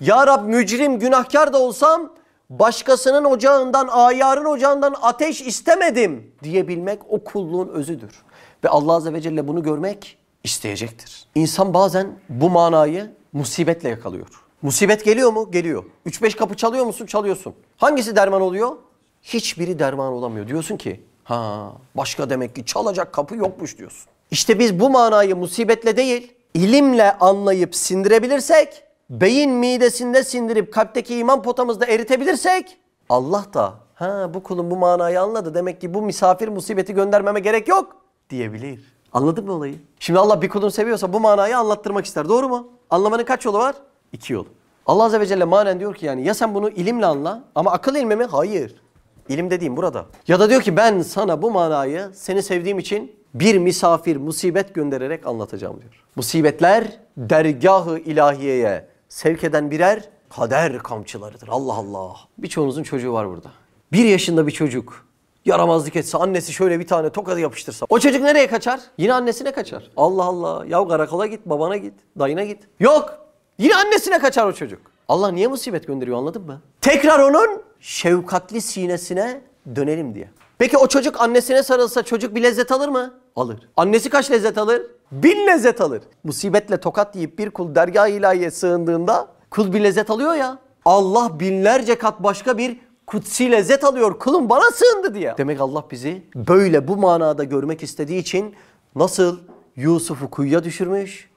Ya Rab mücrim günahkar da olsam başkasının ocağından, ayarın ocağından ateş istemedim diyebilmek o kulluğun özüdür. Ve Allah Azze ve Celle bunu görmek isteyecektir. İnsan bazen bu manayı musibetle yakalıyor. Musibet geliyor mu? Geliyor. 3-5 kapı çalıyor musun? Çalıyorsun. Hangisi derman oluyor? Hiçbiri derman olamıyor. Diyorsun ki ha başka demek ki çalacak kapı yokmuş diyorsun. İşte biz bu manayı musibetle değil ilimle anlayıp sindirebilirsek beyin midesinde sindirip kalpteki iman potamızda eritebilirsek Allah da ha bu kulun bu manayı anladı demek ki bu misafir musibeti göndermeme gerek yok diyebilir. Anladın mı olayı? Şimdi Allah bir kulunu seviyorsa bu manayı anlattırmak ister. Doğru mu? Anlamanın kaç yolu var? İki yol. Allah Azze ve Celle manen diyor ki yani ya sen bunu ilimle anla ama akıl ilmi mi? Hayır. İlim dediğim burada. Ya da diyor ki ben sana bu manayı seni sevdiğim için bir misafir musibet göndererek anlatacağım diyor. Musibetler dergahı ilahiyeye sevk eden birer kader kamçılarıdır. Allah Allah. Birçoğunuzun çocuğu var burada. Bir yaşında bir çocuk yaramazlık etse annesi şöyle bir tane tokadı yapıştırsa. O çocuk nereye kaçar? Yine annesine kaçar. Allah Allah. Ya karakola git, babana git, dayına git. Yok. Yine annesine kaçar o çocuk. Allah niye musibet gönderiyor anladın mı? Tekrar onun şefkatli sinesine dönelim diye. Peki o çocuk annesine sarılsa çocuk bir lezzet alır mı? Alır. Annesi kaç lezzet alır? Bin lezzet alır. Musibetle tokat yiyip bir kul dergah ilahiye sığındığında kul bir lezzet alıyor ya. Allah binlerce kat başka bir kutsi lezzet alıyor. Kulum bana sığındı diye. Demek Allah bizi böyle bu manada görmek istediği için nasıl Yusuf'u kuyuya düşürmüş,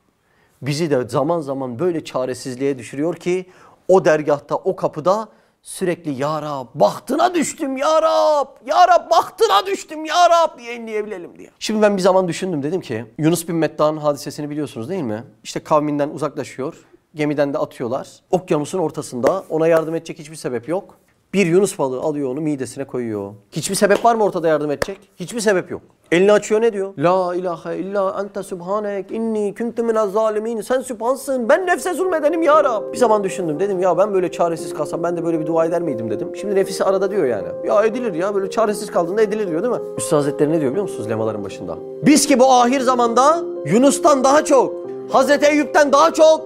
bizi de zaman zaman böyle çaresizliğe düşürüyor ki o dergahta, o kapıda sürekli Ya Rab bahtına düştüm Ya Rab, Ya Rab bahtına düştüm Ya Rab diye inleyebilelim diye. Şimdi ben bir zaman düşündüm dedim ki Yunus bin Metta'nın hadisesini biliyorsunuz değil mi? İşte kavminden uzaklaşıyor, gemiden de atıyorlar. Okyanusun ortasında ona yardım edecek hiçbir sebep yok. Bir Yunus balığı alıyor onu midesine koyuyor. Hiçbir sebep var mı ortada yardım edecek? Hiçbir sebep yok. Elini açıyor ne diyor? La ilahe illa ente subhanek inni kuntu minez zalimin. Sen sübhansın. Ben nefse zulmedenim ya Rab. Bir zaman düşündüm. Dedim ya ben böyle çaresiz kalsam ben de böyle bir dua eder miydim dedim. Şimdi nefisi arada diyor yani. Ya edilir ya böyle çaresiz kaldığında edilir diyor değil mi? Üstad Hazretleri ne diyor biliyor musunuz lemaların başında? Biz ki bu ahir zamanda Yunus'tan daha çok, Hazreti Eyüp'ten daha çok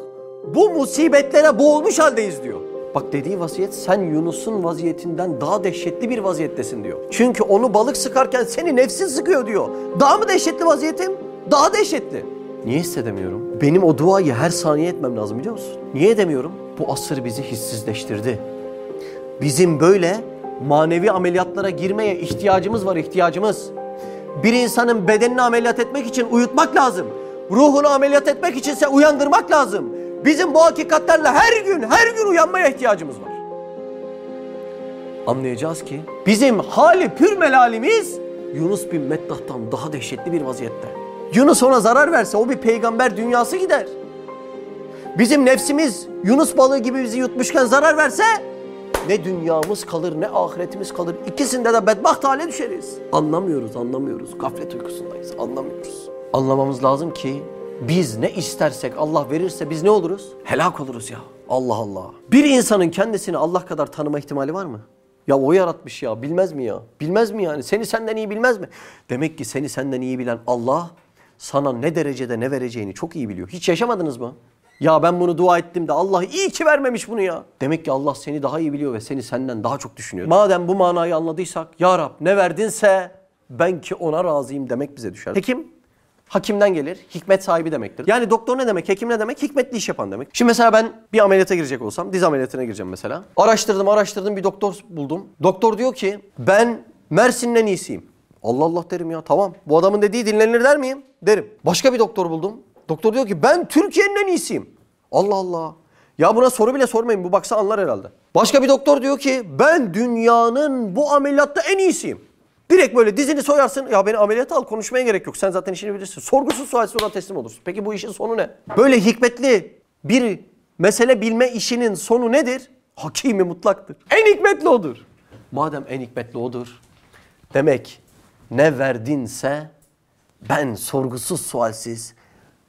bu musibetlere boğulmuş haldeyiz diyor. Bak dediği vaziyet sen Yunus'un vaziyetinden daha dehşetli bir vaziyettesin diyor. Çünkü onu balık sıkarken seni nefsin sıkıyor diyor. Daha mı dehşetli vaziyetim? Daha dehşetli. Niye hissedemiyorum? Benim o duayı her saniye etmem lazım biliyor musun? Niye edemiyorum? Bu asır bizi hissizleştirdi. Bizim böyle manevi ameliyatlara girmeye ihtiyacımız var ihtiyacımız. Bir insanın bedenini ameliyat etmek için uyutmak lazım. Ruhunu ameliyat etmek içinse uyandırmak lazım. Bizim bu hakikatlerle her gün her gün uyanmaya ihtiyacımız var. Anlayacağız ki bizim hali pür melalimiz Yunus bin Mettah'tan daha dehşetli bir vaziyette. Yunus ona zarar verse o bir peygamber dünyası gider. Bizim nefsimiz Yunus balığı gibi bizi yutmuşken zarar verse ne dünyamız kalır ne ahiretimiz kalır. İkisinde de bedbaht hale düşeriz. Anlamıyoruz, anlamıyoruz. Gaflet uykusundayız, anlamıyoruz. Anlamamız lazım ki biz ne istersek Allah verirse biz ne oluruz? Helak oluruz ya. Allah Allah. Bir insanın kendisini Allah kadar tanıma ihtimali var mı? Ya o yaratmış ya bilmez mi ya? Bilmez mi yani? Seni senden iyi bilmez mi? Demek ki seni senden iyi bilen Allah sana ne derecede ne vereceğini çok iyi biliyor. Hiç yaşamadınız mı? Ya ben bunu dua ettim de Allah iyi ki vermemiş bunu ya. Demek ki Allah seni daha iyi biliyor ve seni senden daha çok düşünüyor. Madem bu manayı anladıysak Ya Rab ne verdinse ben ki ona razıyım demek bize düşer. Hekim hakimden gelir. Hikmet sahibi demektir. Yani doktor ne demek? Hekim ne demek? Hikmetli iş yapan demek. Şimdi mesela ben bir ameliyata girecek olsam, diz ameliyatına gireceğim mesela. Araştırdım, araştırdım bir doktor buldum. Doktor diyor ki ben Mersin'in en iyisiyim. Allah Allah derim ya tamam. Bu adamın dediği dinlenir der miyim? Derim. Başka bir doktor buldum. Doktor diyor ki ben Türkiye'nin en iyisiyim. Allah Allah. Ya buna soru bile sormayın bu baksa anlar herhalde. Başka bir doktor diyor ki ben dünyanın bu ameliyatta en iyisiyim. Direkt böyle dizini soyarsın. Ya beni ameliyata al konuşmaya gerek yok. Sen zaten işini bilirsin. Sorgusuz sualsiz ona teslim olursun. Peki bu işin sonu ne? Böyle hikmetli bir mesele bilme işinin sonu nedir? Hakimi mutlaktır. En hikmetli odur. Madem en hikmetli odur. Demek ne verdinse ben sorgusuz sualsiz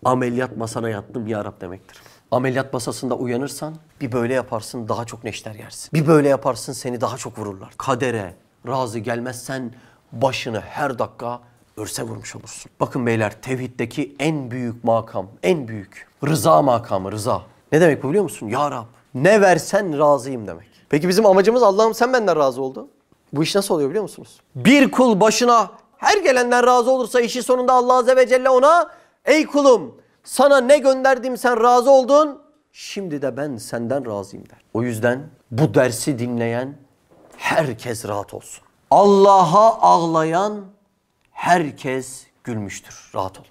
ameliyat masana yattım ya Rab demektir. Ameliyat masasında uyanırsan bir böyle yaparsın daha çok neşter yersin. Bir böyle yaparsın seni daha çok vururlar. Kadere razı gelmezsen başını her dakika örse vurmuş olursun. Bakın beyler tevhiddeki en büyük makam, en büyük rıza makamı rıza. Ne demek bu biliyor musun? Ya Rab ne versen razıyım demek. Peki bizim amacımız Allah'ım sen benden razı oldun. Bu iş nasıl oluyor biliyor musunuz? Bir kul başına her gelenden razı olursa işin sonunda Allah Azze ve Celle ona ey kulum sana ne gönderdim sen razı oldun. Şimdi de ben senden razıyım der. O yüzden bu dersi dinleyen herkes rahat olsun. Allah'a ağlayan herkes gülmüştür. Rahat olun.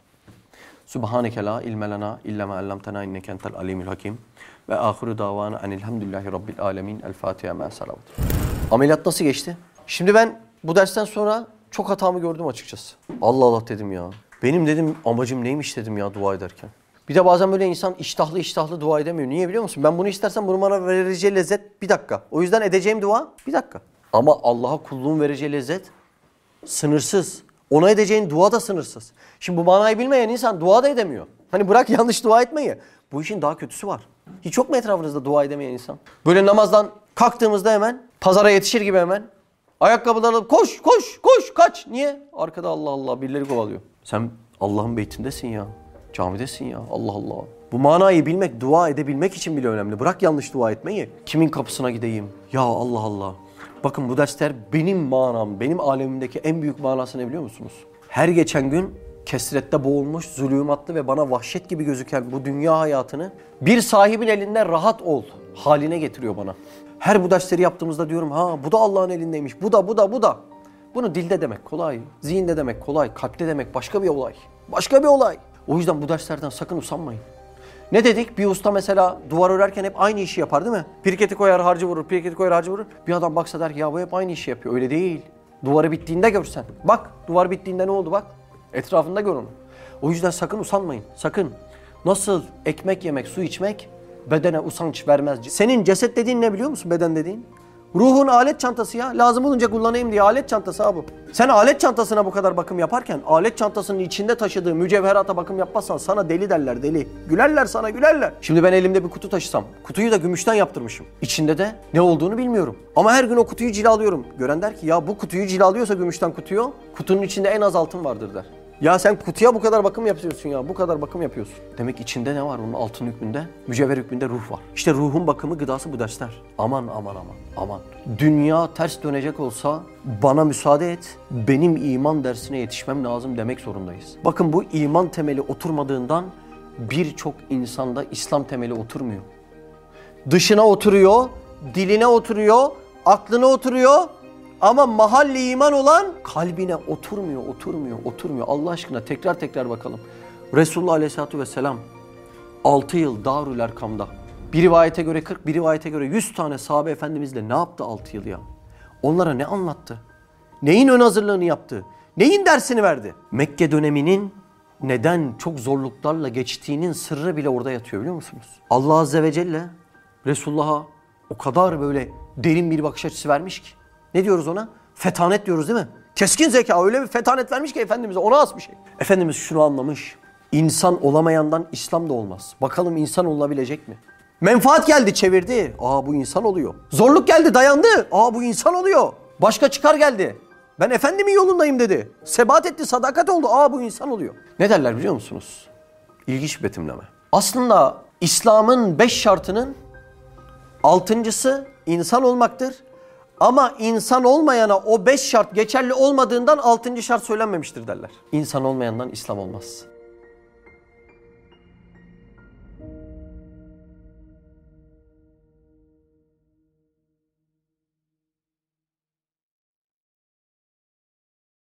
Subhaneke la ilme lena illa ma allamtena inneke entel alimul hakim. Ve ahiru davana enilhamdülillahi rabbil alemin. El Fatiha ma salavat. Ameliyat nasıl geçti? Şimdi ben bu dersten sonra çok hatamı gördüm açıkçası. Allah Allah dedim ya. Benim dedim amacım neymiş dedim ya dua ederken. Bir de bazen böyle insan iştahlı iştahlı dua edemiyor. Niye biliyor musun? Ben bunu istersem bunu bana vereceği lezzet bir dakika. O yüzden edeceğim dua bir dakika. Ama Allah'a kulluğun vereceği lezzet sınırsız. Ona edeceğin dua da sınırsız. Şimdi bu manayı bilmeyen insan dua da edemiyor. Hani bırak yanlış dua etmeyi. Bu işin daha kötüsü var. Hiç yok mu etrafınızda dua edemeyen insan? Böyle namazdan kalktığımızda hemen pazara yetişir gibi hemen ayakkabıları alıp koş koş koş kaç. Niye? Arkada Allah Allah birileri kovalıyor. Sen Allah'ın beytindesin ya. Camidesin ya. Allah Allah. Bu manayı bilmek, dua edebilmek için bile önemli. Bırak yanlış dua etmeyi. Kimin kapısına gideyim? Ya Allah Allah. Bakın bu dersler benim manam, benim alemimdeki en büyük manası ne biliyor musunuz? Her geçen gün kesrette boğulmuş, zulümatlı ve bana vahşet gibi gözüken bu dünya hayatını bir sahibin elinde rahat ol haline getiriyor bana. Her bu dersleri yaptığımızda diyorum ha bu da Allah'ın elindeymiş, bu da bu da bu da. Bunu dilde demek kolay, zihinde demek kolay, kalpte demek başka bir olay. Başka bir olay. O yüzden bu derslerden sakın usanmayın. Ne dedik? Bir usta mesela duvar örerken hep aynı işi yapar değil mi? Pirketi koyar harcı vurur, pirketi koyar harcı vurur. Bir adam baksa der ki ya bu hep aynı işi yapıyor. Öyle değil. Duvarı bittiğinde görsen. Bak duvar bittiğinde ne oldu bak. Etrafında gör onu. O yüzden sakın usanmayın. Sakın. Nasıl ekmek yemek, su içmek bedene usanç vermez. Senin ceset dediğin ne biliyor musun beden dediğin? Ruhun alet çantası ya. Lazım olunca kullanayım diye alet çantası ha bu. Sen alet çantasına bu kadar bakım yaparken alet çantasının içinde taşıdığı mücevherata bakım yapmazsan sana deli derler deli. Gülerler sana gülerler. Şimdi ben elimde bir kutu taşısam kutuyu da gümüşten yaptırmışım. İçinde de ne olduğunu bilmiyorum. Ama her gün o kutuyu cilalıyorum. Gören der ki ya bu kutuyu cilalıyorsa gümüşten kutuyu kutunun içinde en az altın vardır der. Ya sen kutuya bu kadar bakım yapıyorsun ya. Bu kadar bakım yapıyorsun. Demek içinde ne var onun altın hükmünde? Mücevher hükmünde ruh var. İşte ruhun bakımı gıdası bu dersler. Aman aman aman aman. Dünya ters dönecek olsa bana müsaade et. Benim iman dersine yetişmem lazım demek zorundayız. Bakın bu iman temeli oturmadığından birçok insanda İslam temeli oturmuyor. Dışına oturuyor, diline oturuyor, aklına oturuyor. Ama mahalli iman olan kalbine oturmuyor, oturmuyor, oturmuyor. Allah aşkına tekrar tekrar bakalım. Resulullah Aleyhisselatü Vesselam 6 yıl Darül Erkam'da. Bir rivayete göre 40, bir rivayete göre 100 tane sahabe efendimizle ne yaptı 6 yıl ya? Onlara ne anlattı? Neyin ön hazırlığını yaptı? Neyin dersini verdi? Mekke döneminin neden çok zorluklarla geçtiğinin sırrı bile orada yatıyor biliyor musunuz? Allah Azze ve Celle Resulullah'a o kadar böyle derin bir bakış açısı vermiş ki. Ne diyoruz ona? Fetanet diyoruz değil mi? Keskin zeka öyle bir fetanet vermiş ki Efendimiz'e ona az bir şey. Efendimiz şunu anlamış. İnsan olamayandan İslam da olmaz. Bakalım insan olabilecek mi? Menfaat geldi çevirdi. Aa bu insan oluyor. Zorluk geldi dayandı. Aa bu insan oluyor. Başka çıkar geldi. Ben efendimin yolundayım dedi. Sebat etti, sadakat oldu. Aa bu insan oluyor. Ne derler biliyor musunuz? İlginç bir betimleme. Aslında İslam'ın beş şartının altıncısı insan olmaktır. Ama insan olmayana o beş şart geçerli olmadığından altıncı şart söylenmemiştir derler. İnsan olmayandan İslam olmaz.